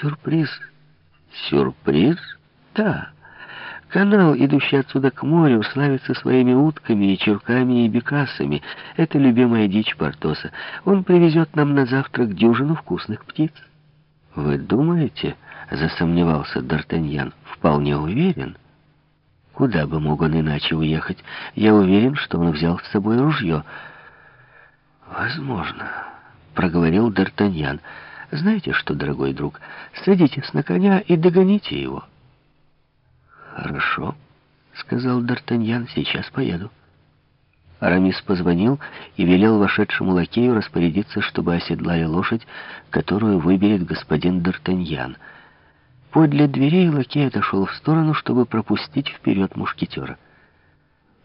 сюрприз. Сюрприз? Да. Канал, идущий отсюда к морю, славится своими утками и чурками и бекасами. Это любимая дичь Портоса. Он привезет нам на завтрак дюжину вкусных птиц. Вы думаете, засомневался Д'Артаньян, вполне уверен. Куда бы мог он иначе уехать? Я уверен, что он взял с собой ружье. Возможно, проговорил Д'Артаньян. Знаете что, дорогой друг, садитесь на коня и догоните его. «Хорошо», — сказал Д'Артаньян, — «сейчас поеду». Арамис позвонил и велел вошедшему лакею распорядиться, чтобы оседлали лошадь, которую выберет господин Д'Артаньян. Подле дверей лакей отошел в сторону, чтобы пропустить вперед мушкетера.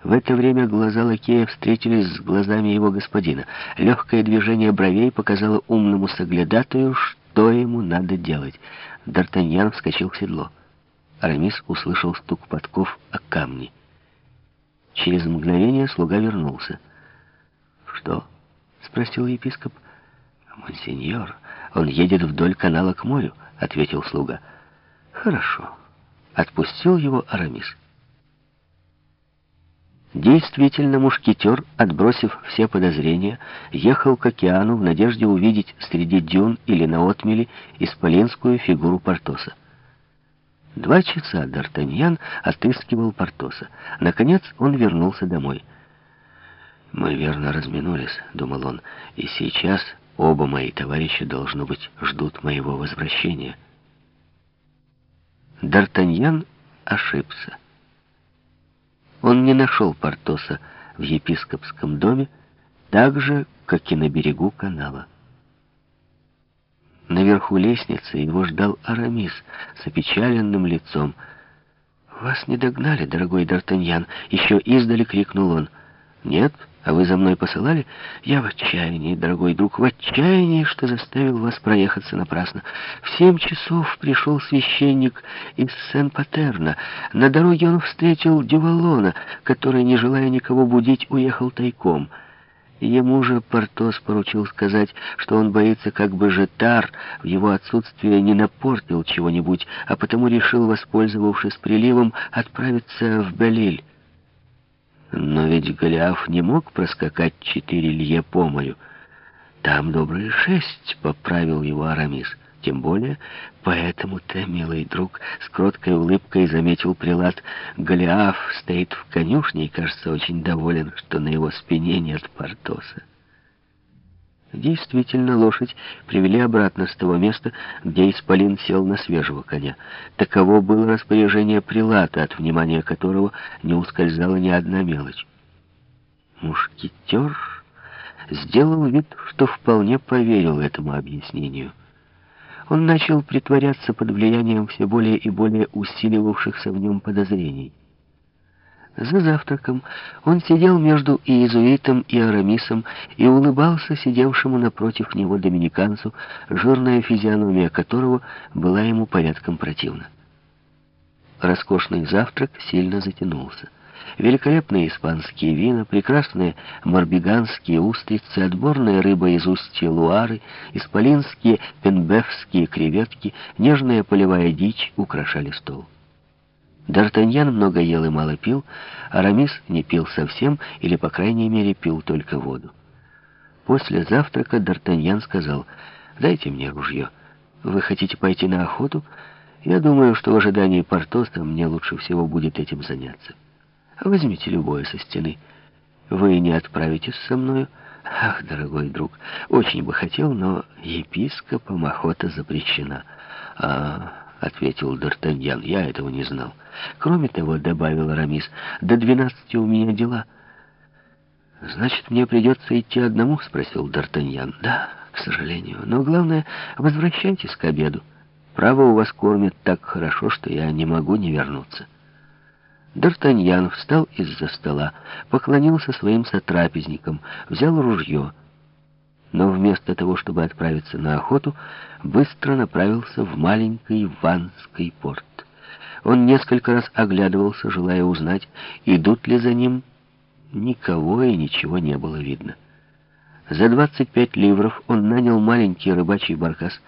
В это время глаза лакея встретились с глазами его господина. Легкое движение бровей показало умному соглядатую, что ему надо делать. Д'Артаньян вскочил в седло. Арамис услышал стук подков о камни. Через мгновение слуга вернулся. «Что?» — спросил епископ. «Монсеньор, он едет вдоль канала к морю», — ответил слуга. «Хорошо». Отпустил его Арамис. Действительно, мушкетер, отбросив все подозрения, ехал к океану в надежде увидеть среди дюн или на отмели исполинскую фигуру Портоса. Два часа Д'Артаньян отыскивал Портоса. Наконец он вернулся домой. «Мы верно разминулись», — думал он, — «и сейчас оба мои товарища, должно быть, ждут моего возвращения». Д'Артаньян ошибся. Он не нашел Портоса в епископском доме, так же, как и на берегу канала. Наверху лестницы его ждал Арамис с опечаленным лицом. «Вас не догнали, дорогой Д'Артаньян!» Еще издали крикнул он. «Нет? А вы за мной посылали? Я в отчаянии, дорогой друг, в отчаянии, что заставил вас проехаться напрасно. В семь часов пришел священник из Сен-Патерна. На дороге он встретил Дювалона, который, не желая никого будить, уехал тайком». Ему же Портос поручил сказать, что он боится, как бы Жетар в его отсутствие не напортил чего-нибудь, а потому решил, воспользовавшись приливом, отправиться в Белиль. Но ведь Голиаф не мог проскакать четыре лье по морю. Там добрые шесть, — поправил его Арамис. Тем более, поэтому-то, милый друг, с кроткой улыбкой заметил прилад, Голиаф стоит в конюшне и, кажется, очень доволен, что на его спине нет Портоса. Действительно, лошадь привели обратно с того места, где Исполин сел на свежего коня. Таково было распоряжение прилата, от внимания которого не ускользала ни одна мелочь. Мушкетер сделал вид, что вполне поверил этому объяснению. Он начал притворяться под влиянием все более и более усиливавшихся в нем подозрений. За завтраком он сидел между иезуитом и Арамисом и улыбался сидевшему напротив него доминиканцу, жирная физиономия которого была ему порядком противна. Роскошный завтрак сильно затянулся. Великолепные испанские вина, прекрасные марбиганские устрицы, отборная рыба из устья Луары, исполинские пенбефские креветки, нежная полевая дичь украшали стол. Д'Артаньян много ел и мало пил, Арамис не пил совсем, или, по крайней мере, пил только воду. После завтрака Д'Артаньян сказал, «Дайте мне ружье. Вы хотите пойти на охоту? Я думаю, что в ожидании Портоса мне лучше всего будет этим заняться». Возьмите любое со стены. Вы не отправитесь со мною? Ах, дорогой друг, очень бы хотел, но епископом охота запрещена. А, ответил Д'Артаньян, я этого не знал. Кроме того, добавил Рамис, до двенадцати у меня дела. Значит, мне придется идти одному? Спросил Д'Артаньян. Да, к сожалению. Но главное, возвращайтесь к обеду. Право у вас кормят так хорошо, что я не могу не вернуться. Д'Артаньян встал из-за стола, поклонился своим сотрапезникам, взял ружье, но вместо того, чтобы отправиться на охоту, быстро направился в маленький Ванский порт. Он несколько раз оглядывался, желая узнать, идут ли за ним. Никого и ничего не было видно. За 25 ливров он нанял маленький рыбачий баркас,